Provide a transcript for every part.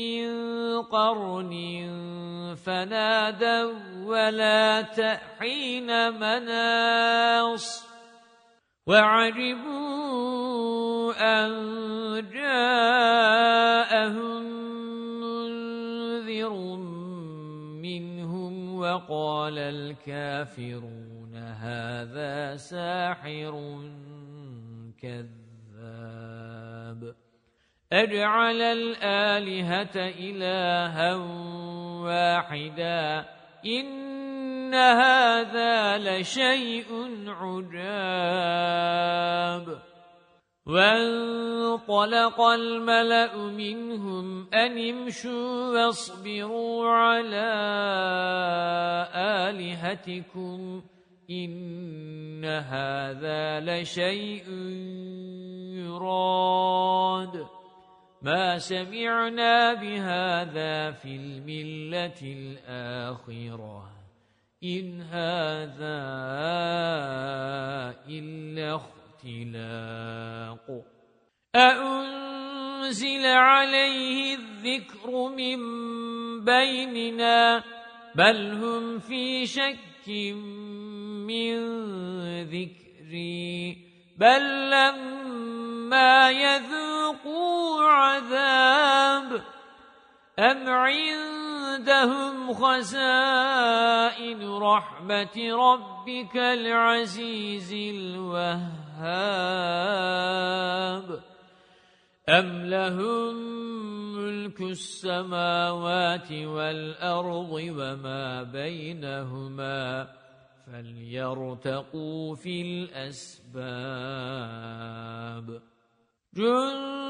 من قرن فنادوا ولا تحين مناص. وعجبوا أن جاءهم منذر منهم وقال الكافرون هذا ساحر كذاب. أجعل الآلهة إلها واحدا. إن هذا لشيء عجاب. وانطلق الملأ منهم أن امشوا واصبروا على آلهتكم. إن هذا لشيء يراد. ما سمعنا بهذا في الملة الآخرة. إن هذا إلا اختلاق. أأنزل عليه الذكر من بيننا؟ بل هم في شك من ذكري. بل لما يذوقوا عذاب أم عندهم خزائن رحمة ربك العزيز الوهاب أم لهم ملك السماوات والأرض وما بينهما فليرتقوا في الأسباب جند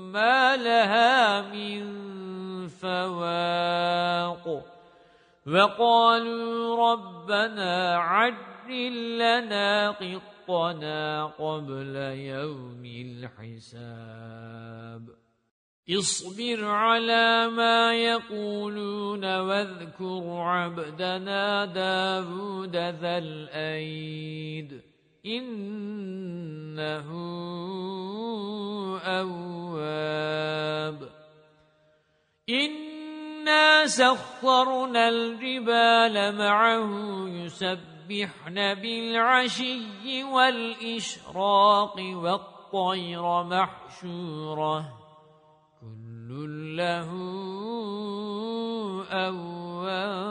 ما لها من فواق وقالوا ربنا عجل لنا قطنا قبل يوم الحساب اصبر على ما يقولون واذكر عبدنا داود ذا الأيد إنه أواب. إنا سخرنا الجبال معه يسبحن بالعشي والإشراق والطير محشورة. كل له أواب.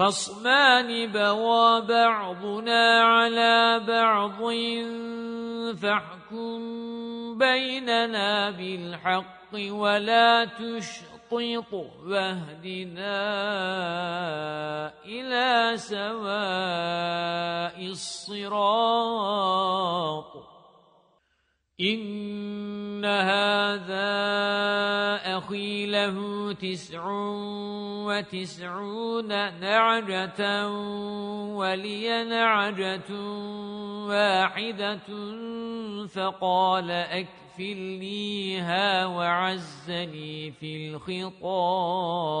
خصمان بوى بعضنا على بعض فاحكم بيننا بالحق ولا تشطط واهدنا إلى سواء الصراط إِنَّ هَذَا أَخِي لَهُ تِسْعٌ وَتِسْعُونَ نَعْجَةً وَلِيَ نَعْجَةٌ وَاحِدَةٌ فَقَالَ أَكْفِلْنِيهَا وَعَزَّنِي فِي الْخِطَابِ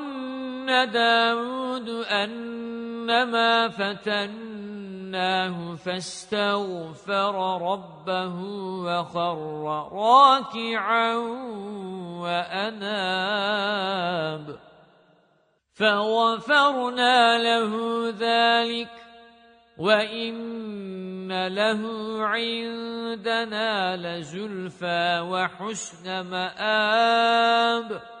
دَاوُودُ أَنَّمَا فَتَنَّاهُ فَاسْتَغْفَرَ رَبَّهُ وَخَرَّ رَاكِعًا وَأَنَابَ. فَغَفَرْنَا لَهُ ذَلِكَ وَإِنَّ لَهُ عِندَنَا لَزُلْفَى وَحُسْنَ مَآبٍ.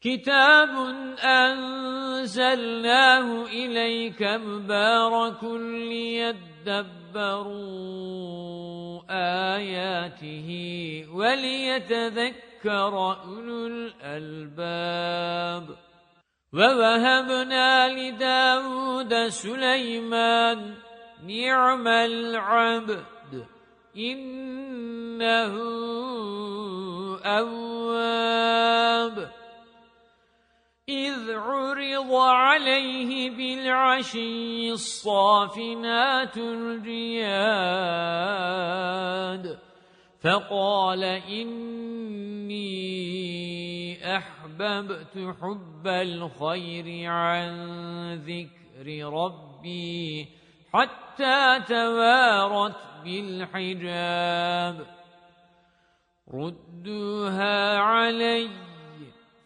كِتَابٌ أَنزَلْنَاهُ إِلَيْكَ مُبَارَكٌ لِيَدَّبَّرُوا آيَاتِهِ وَلِيَتَذَكَّرَ أُولُو الْأَلْبَابِ. وَوَهَبْنَا لِدَاوُودَ سُلَيْمَانَ نِعْمَ الْعَبْدُ إِنَّهُ أَوَّابٌ. إِذْ عُرِضَ عَلَيْهِ بِالْعَشِيِّ الصَّافِنَاتُ الْجِيَادُ فَقَالَ إِنِّي أَحْبَبْتُ حُبَّ الْخَيْرِ عَنْ ذِكْرِ رَبِّي حَتَّى تَوَارَتْ بِالْحِجَابِ. رُدُّوهَا عَلَيَّ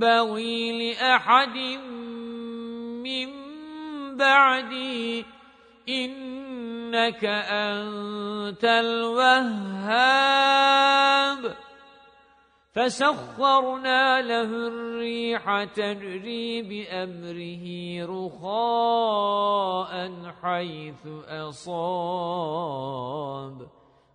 ينبغي لأحد من بعدي إنك أنت الوهاب. فسخرنا له الريح تجري بأمره رخاء حيث أصاب.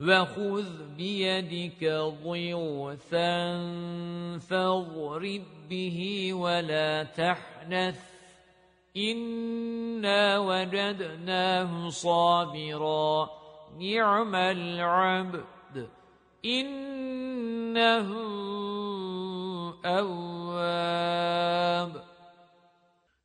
وَخُذْ بِيَدِكَ ضِغْثًا فَاضْرِبْ بِهِ وَلَا تَحْنَثْ. إِنَّا وَجَدْنَاهُ صَابِرًا. نِعْمَ الْعَبْدُ. إِنَّهُ أَوَّابٌ.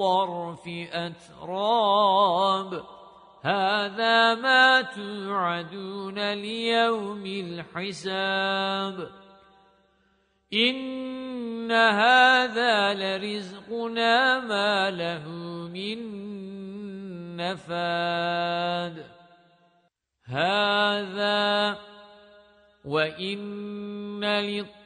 الطَّرْفِ أَتْرَابٌ. هَذَا مَا تُوعَدُونَ لِيَوْمِ الْحِسَابِ. إِنَّ هَذَا لَرِزْقُنَا مَا لَهُ مِن نَّفَادٍ. هَذَا وَإِنَّ لِلطَّاغِينَ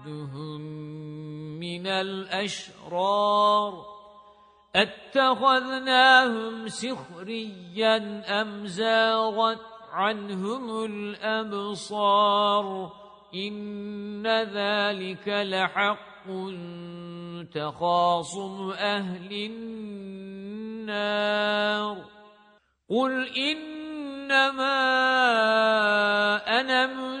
عَبْدُهُمْ مِنَ الْأَشْرَارِ أَتَّخَذْنَاهُمْ سِخْرِيًّا أَمْ زَاغَتْ عَنْهُمُ الْأَبْصَارُ إِنَّ ذَلِكَ لَحَقٌّ تخاصم أهل النار قل إنما أنا منذر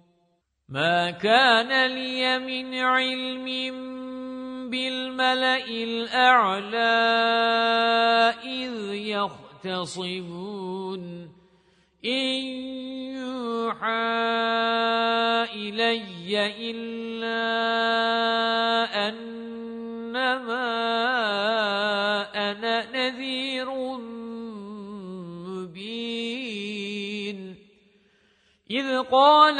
مَا كَانَ لِيَ مِنْ عِلْمٍ بِالْمَلَإِ الْأَعْلَى إِذْ يَخْتَصِمُونَ إِن يُوحَى إِلَيَّ إِلَّا أَنَّمَا أَنَا نَذِيرٌ مُبِينٌ إِذْ قَالَ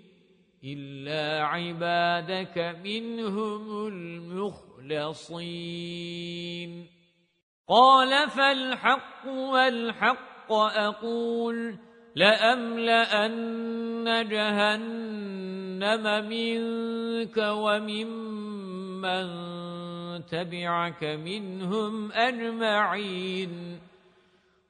إِلَّا عِبَادَكَ مِنْهُمُ الْمُخْلَصِينَ قال فالحق والحق أقول لأملأن جهنم منك وممن تبعك منهم أجمعين